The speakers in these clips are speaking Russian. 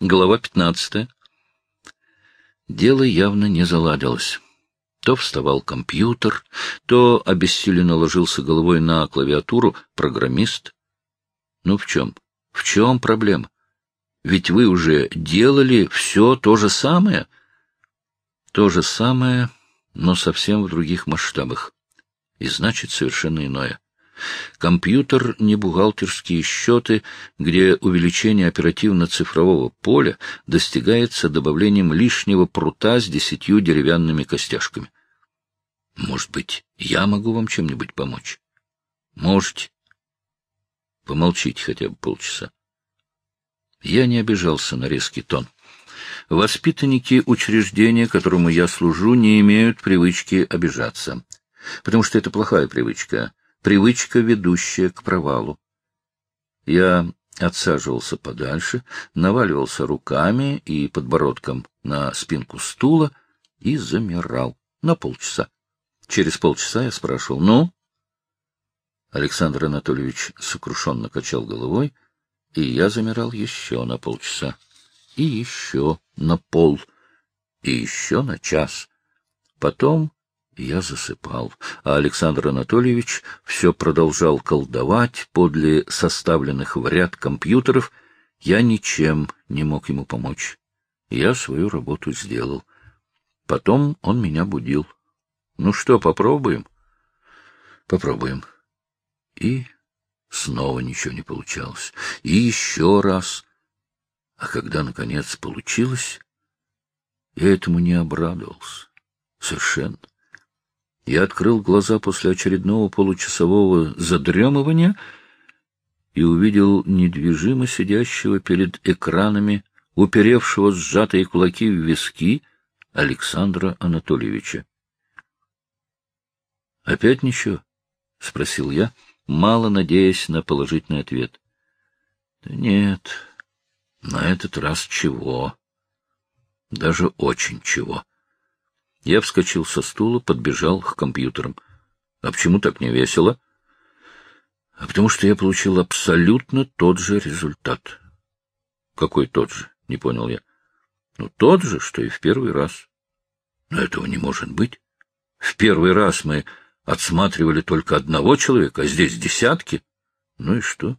Глава пятнадцатая. Дело явно не заладилось. То вставал компьютер, то обессиленно ложился головой на клавиатуру программист. Ну в чем? В чем проблема? Ведь вы уже делали все то же самое. То же самое, но совсем в других масштабах. И значит, совершенно иное. Компьютер — не бухгалтерские счеты, где увеличение оперативно-цифрового поля достигается добавлением лишнего прута с десятью деревянными костяшками. Может быть, я могу вам чем-нибудь помочь? Можете. Помолчите хотя бы полчаса. Я не обижался на резкий тон. Воспитанники учреждения, которому я служу, не имеют привычки обижаться, потому что это плохая привычка привычка, ведущая к провалу. Я отсаживался подальше, наваливался руками и подбородком на спинку стула и замирал на полчаса. Через полчаса я спрашивал, ну? Александр Анатольевич сокрушенно качал головой, и я замирал еще на полчаса, и еще на пол, и еще на час. Потом я засыпал, а Александр Анатольевич все продолжал колдовать подле составленных в ряд компьютеров. Я ничем не мог ему помочь. Я свою работу сделал. Потом он меня будил. Ну что, попробуем? Попробуем. И снова ничего не получалось. И еще раз. А когда, наконец, получилось, я этому не обрадовался. Совершенно. Я открыл глаза после очередного получасового задремывания и увидел недвижимо сидящего перед экранами, уперевшего сжатые кулаки в виски Александра Анатольевича. — Опять ничего? — спросил я, мало надеясь на положительный ответ. — нет, на этот раз чего? Даже очень чего. Я вскочил со стула, подбежал к компьютерам. А почему так не весело? А потому что я получил абсолютно тот же результат. Какой тот же? Не понял я. Ну, тот же, что и в первый раз. Но этого не может быть. В первый раз мы отсматривали только одного человека, а здесь десятки. Ну и что?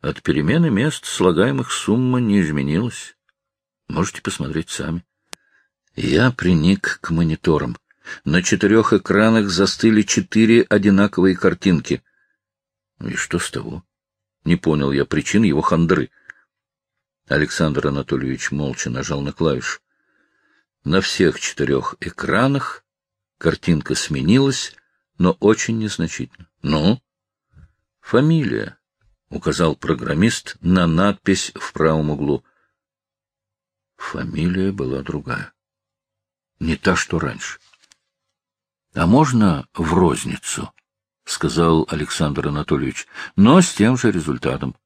От перемены мест слагаемых сумма не изменилась. Можете посмотреть сами. Я приник к мониторам. На четырех экранах застыли четыре одинаковые картинки. И что с того? Не понял я причин его хандры. Александр Анатольевич молча нажал на клавишу. На всех четырех экранах картинка сменилась, но очень незначительно. Ну? Фамилия, — указал программист на надпись в правом углу. Фамилия была другая не та, что раньше. — А можно в розницу? — сказал Александр Анатольевич, — но с тем же результатом.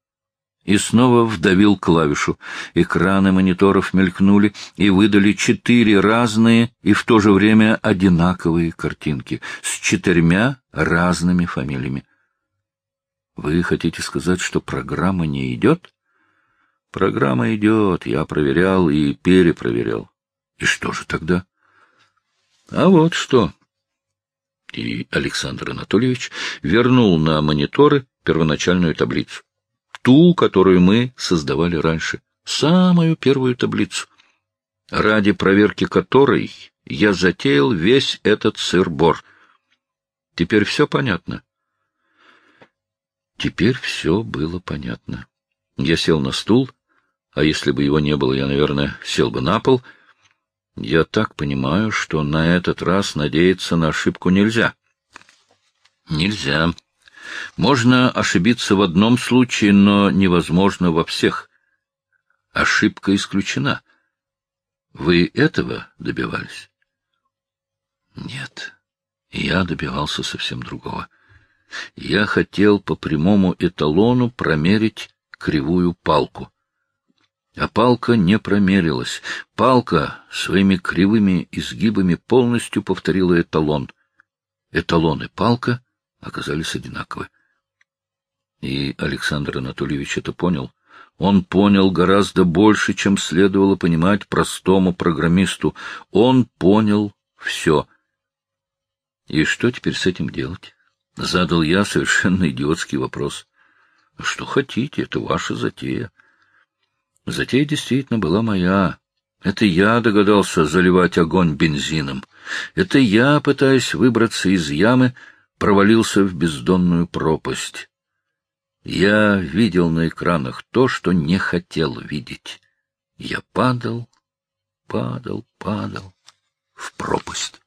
И снова вдавил клавишу. Экраны мониторов мелькнули и выдали четыре разные и в то же время одинаковые картинки с четырьмя разными фамилиями. Вы хотите сказать, что программа не идет? Программа идет, я проверял и перепроверял. И что же тогда? А вот что. И Александр Анатольевич вернул на мониторы первоначальную таблицу. Ту, которую мы создавали раньше. Самую первую таблицу. Ради проверки которой я затеял весь этот сыр-бор. Теперь все понятно. Теперь все было понятно. Я сел на стул, а если бы его не было, я, наверное, сел бы на пол — я так понимаю, что на этот раз надеяться на ошибку нельзя. Нельзя. Можно ошибиться в одном случае, но невозможно во всех. Ошибка исключена. Вы этого добивались? Нет, я добивался совсем другого. Я хотел по прямому эталону промерить кривую палку. А палка не промерилась. Палка своими кривыми изгибами полностью повторила эталон. Эталон и палка оказались одинаковы. И Александр Анатольевич это понял. Он понял гораздо больше, чем следовало понимать простому программисту. Он понял все. И что теперь с этим делать? Задал я совершенно идиотский вопрос. Что хотите, это ваша затея. Затея действительно была моя. Это я догадался заливать огонь бензином. Это я, пытаясь выбраться из ямы, провалился в бездонную пропасть. Я видел на экранах то, что не хотел видеть. Я падал, падал, падал в пропасть.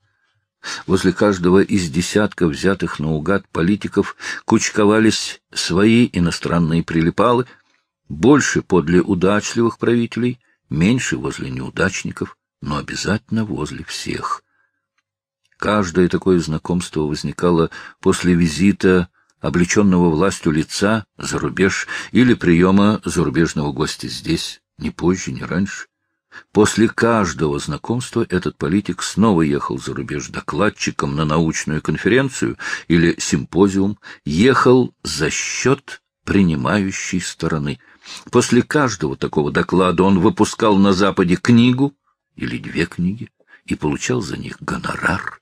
Возле каждого из десятков взятых наугад политиков кучковались свои иностранные прилипалы, больше подле удачливых правителей, меньше возле неудачников, но обязательно возле всех. Каждое такое знакомство возникало после визита облеченного властью лица за рубеж или приема зарубежного гостя здесь, не позже, не раньше. После каждого знакомства этот политик снова ехал за рубеж докладчиком на научную конференцию или симпозиум, ехал за счет принимающей стороны. После каждого такого доклада он выпускал на Западе книгу или две книги и получал за них гонорар.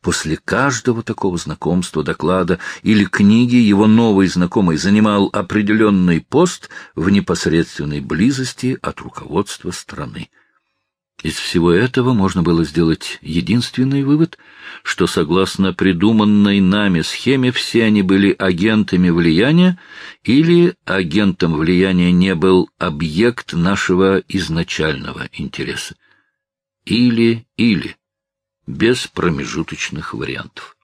После каждого такого знакомства, доклада или книги его новый знакомый занимал определенный пост в непосредственной близости от руководства страны. Из всего этого можно было сделать единственный вывод, что, согласно придуманной нами схеме, все они были агентами влияния, или агентом влияния не был объект нашего изначального интереса. Или-или без промежуточных вариантов.